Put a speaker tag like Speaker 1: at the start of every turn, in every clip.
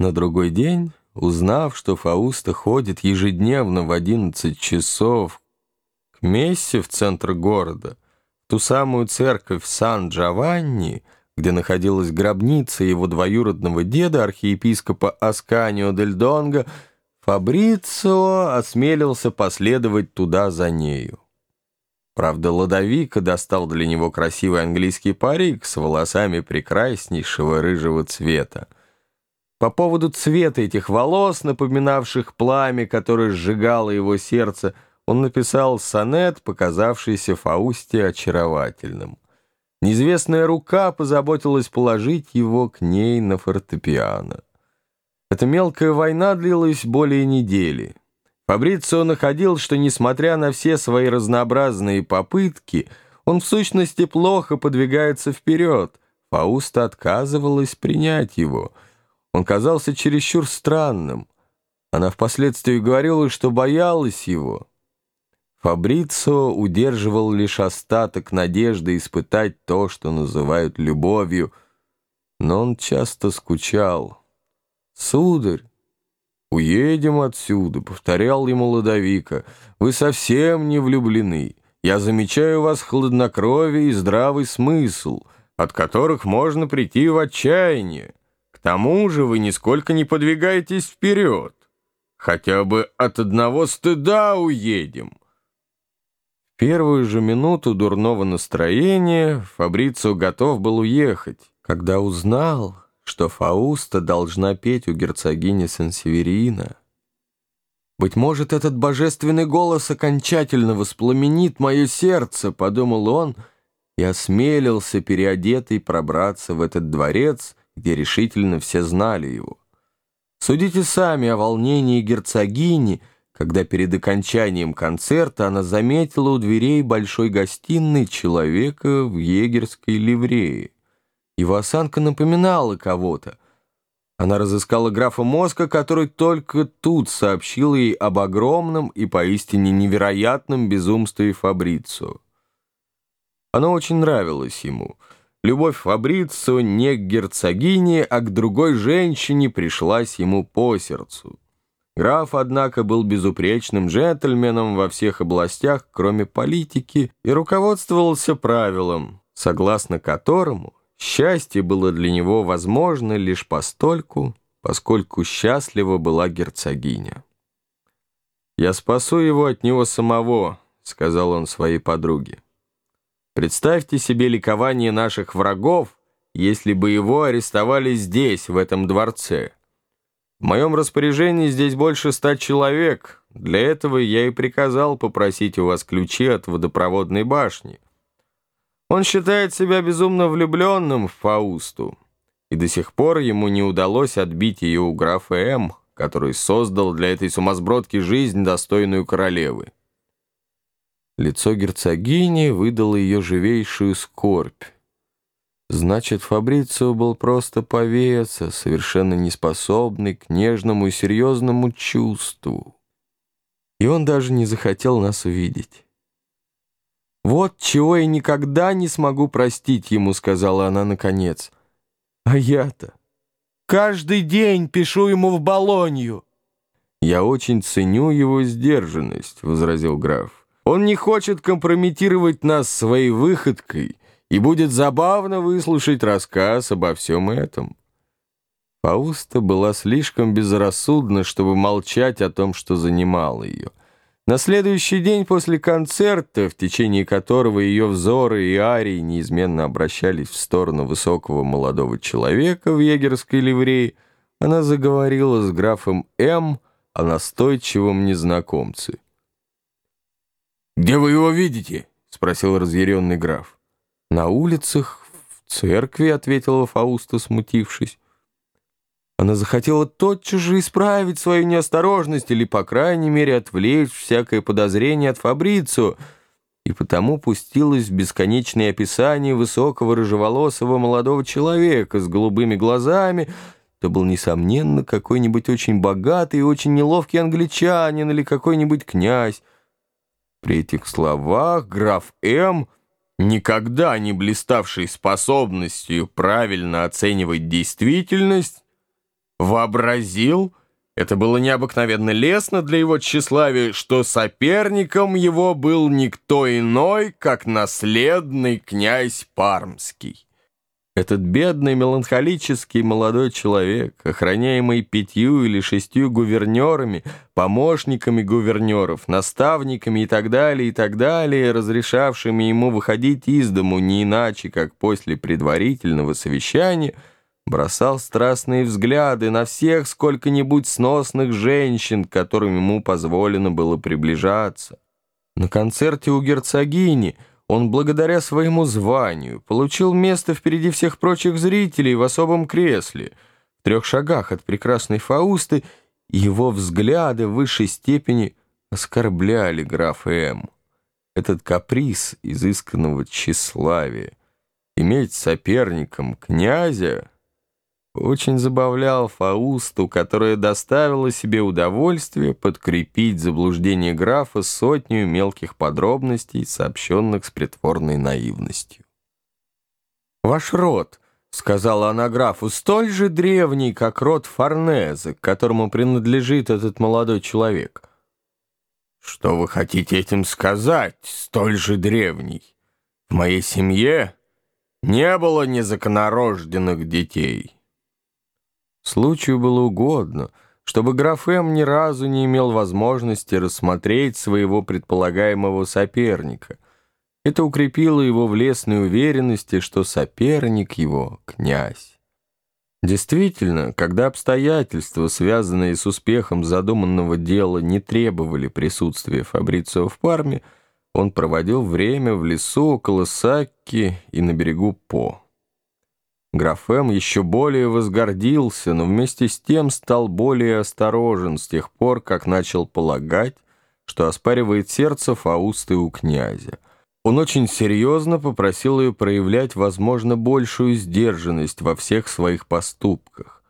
Speaker 1: На другой день, узнав, что Фауста ходит ежедневно в одиннадцать часов к мессе в центр города, ту самую церковь Сан-Джованни, где находилась гробница его двоюродного деда, архиепископа Асканио дель Донго, Фабрицио осмелился последовать туда за нею. Правда, Ладовика достал для него красивый английский парик с волосами прекраснейшего рыжего цвета. По поводу цвета этих волос, напоминавших пламя, которое сжигало его сердце, он написал сонет, показавшийся Фаусте очаровательным. Неизвестная рука позаботилась положить его к ней на фортепиано. Эта мелкая война длилась более недели. Фабрицио находил, что, несмотря на все свои разнообразные попытки, он в сущности плохо подвигается вперед. Фауста отказывалась принять его. Он казался чересчур странным. Она впоследствии говорила, что боялась его. Фабрицио удерживал лишь остаток надежды испытать то, что называют любовью, но он часто скучал. «Сударь, «Уедем отсюда», — повторял ему Ладовика. «Вы совсем не влюблены. Я замечаю у вас хладнокровие и здравый смысл, от которых можно прийти в отчаяние. Тому же вы нисколько не подвигаетесь вперед. Хотя бы от одного стыда уедем». В первую же минуту дурного настроения Фабрицио готов был уехать, когда узнал что Фауста должна петь у герцогини Сен-Северина. «Быть может, этот божественный голос окончательно воспламенит мое сердце», — подумал он, и осмелился переодетый пробраться в этот дворец, где решительно все знали его. Судите сами о волнении герцогини, когда перед окончанием концерта она заметила у дверей большой гостиной человека в егерской ливрее. Его осанка напоминала кого-то. Она разыскала графа Моска, который только тут сообщил ей об огромном и поистине невероятном безумстве Фабрицио. Оно очень нравилось ему. Любовь Фабрицио не к герцогине, а к другой женщине пришлась ему по сердцу. Граф, однако, был безупречным джентльменом во всех областях, кроме политики, и руководствовался правилом, согласно которому Счастье было для него возможно лишь постольку, поскольку счастлива была герцогиня. «Я спасу его от него самого», — сказал он своей подруге. «Представьте себе ликование наших врагов, если бы его арестовали здесь, в этом дворце. В моем распоряжении здесь больше ста человек. Для этого я и приказал попросить у вас ключи от водопроводной башни». Он считает себя безумно влюбленным в Фаусту, и до сих пор ему не удалось отбить ее у графа М., который создал для этой сумасбродки жизнь, достойную королевы. Лицо герцогини выдало ее живейшую скорбь. Значит, Фабрицио был просто повеса, совершенно неспособный к нежному и серьезному чувству. И он даже не захотел нас увидеть. «Вот чего я никогда не смогу простить ему», — сказала она наконец. «А я-то каждый день пишу ему в Болонью». «Я очень ценю его сдержанность», — возразил граф. «Он не хочет компрометировать нас своей выходкой и будет забавно выслушать рассказ обо всем этом». Фауста была слишком безрассудна, чтобы молчать о том, что занимало ее. На следующий день после концерта, в течение которого ее взоры и арии неизменно обращались в сторону высокого молодого человека в егерской ливреи, она заговорила с графом М. о настойчивом незнакомце. «Где вы его видите?» — спросил разъяренный граф. «На улицах, в церкви», — ответила Фауста, смутившись. Она захотела тотчас же исправить свою неосторожность или, по крайней мере, отвлечь всякое подозрение от Фабрицу, и потому пустилась в бесконечное описание высокого рыжеволосого молодого человека с голубыми глазами, то был, несомненно, какой-нибудь очень богатый и очень неловкий англичанин или какой-нибудь князь. При этих словах граф М., никогда не блиставший способностью правильно оценивать действительность, вообразил, это было необыкновенно лестно для его тщеславия, что соперником его был никто иной, как наследный князь Пармский. Этот бедный, меланхолический молодой человек, охраняемый пятью или шестью гувернерами, помощниками гувернеров, наставниками и так далее, и так далее, разрешавшими ему выходить из дому не иначе, как после предварительного совещания, бросал страстные взгляды на всех сколько-нибудь сносных женщин, которым ему позволено было приближаться. На концерте у герцогини – он благодаря своему званию получил место впереди всех прочих зрителей в особом кресле, в трех шагах от прекрасной Фаусты, его взгляды в высшей степени оскорбляли графа М. Этот каприз изысканного тщеславия, иметь соперником князя очень забавлял Фаусту, которая доставила себе удовольствие подкрепить заблуждение графа сотню мелких подробностей, сообщенных с притворной наивностью. «Ваш род», — сказала она графу, — «столь же древний, как род Форнезе, к которому принадлежит этот молодой человек». «Что вы хотите этим сказать, столь же древний? В моей семье не было незаконорожденных детей». Случаю было угодно, чтобы граф М ни разу не имел возможности рассмотреть своего предполагаемого соперника. Это укрепило его в лесной уверенности, что соперник его — князь. Действительно, когда обстоятельства, связанные с успехом задуманного дела, не требовали присутствия Фабрицио в Парме, он проводил время в лесу около Сакки и на берегу По. Графем еще более возгордился, но вместе с тем стал более осторожен с тех пор, как начал полагать, что оспаривает сердце Фаусты у князя. Он очень серьезно попросил ее проявлять, возможно, большую сдержанность во всех своих поступках.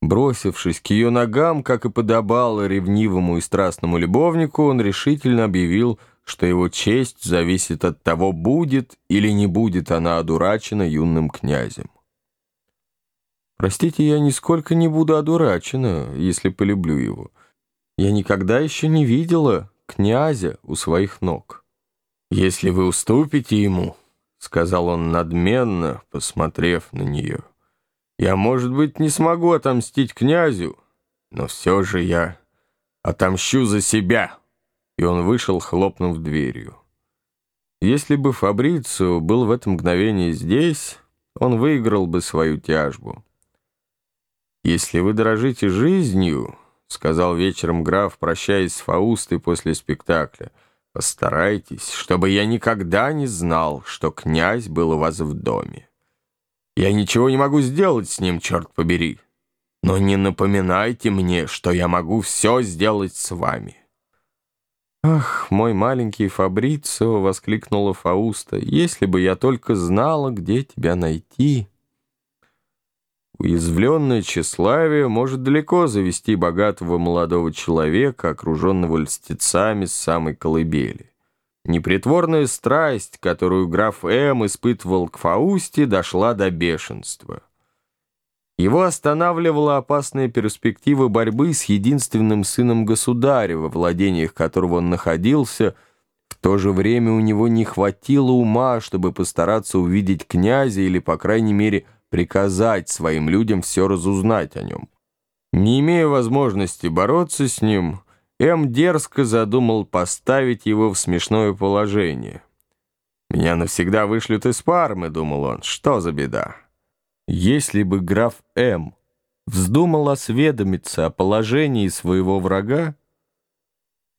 Speaker 1: Бросившись к ее ногам, как и подобало ревнивому и страстному любовнику, он решительно объявил, что его честь зависит от того, будет или не будет она одурачена юным князем. Простите, я нисколько не буду одурачена, если полюблю его. Я никогда еще не видела князя у своих ног. Если вы уступите ему, — сказал он надменно, посмотрев на нее, — я, может быть, не смогу отомстить князю, но все же я отомщу за себя. И он вышел, хлопнув дверью. Если бы Фабрицио был в это мгновение здесь, он выиграл бы свою тяжбу. «Если вы дорожите жизнью», — сказал вечером граф, прощаясь с Фаустой после спектакля, «постарайтесь, чтобы я никогда не знал, что князь был у вас в доме. Я ничего не могу сделать с ним, черт побери, но не напоминайте мне, что я могу все сделать с вами». «Ах, мой маленький Фабрицио!» — воскликнула Фауста. «Если бы я только знала, где тебя найти!» Уязвленное тщеславие может далеко завести богатого молодого человека, окруженного льстецами с самой колыбели. Непритворная страсть, которую граф М. испытывал к Фаусте, дошла до бешенства. Его останавливала опасная перспектива борьбы с единственным сыном государя, во владениях которого он находился. В то же время у него не хватило ума, чтобы постараться увидеть князя или, по крайней мере, приказать своим людям все разузнать о нем. Не имея возможности бороться с ним, М. дерзко задумал поставить его в смешное положение. «Меня навсегда вышлют из Пармы», — думал он, — «что за беда?» Если бы граф М. вздумал осведомиться о положении своего врага,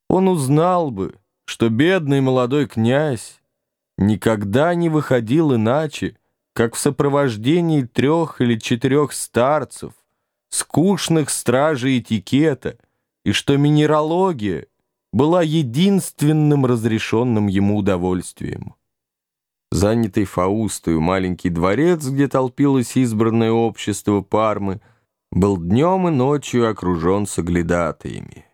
Speaker 1: он узнал бы, что бедный молодой князь никогда не выходил иначе, как в сопровождении трех или четырех старцев, скучных стражей этикета, и что минералогия была единственным разрешенным ему удовольствием. Занятый Фаустою маленький дворец, где толпилось избранное общество Пармы, был днем и ночью окружен соглядатаями.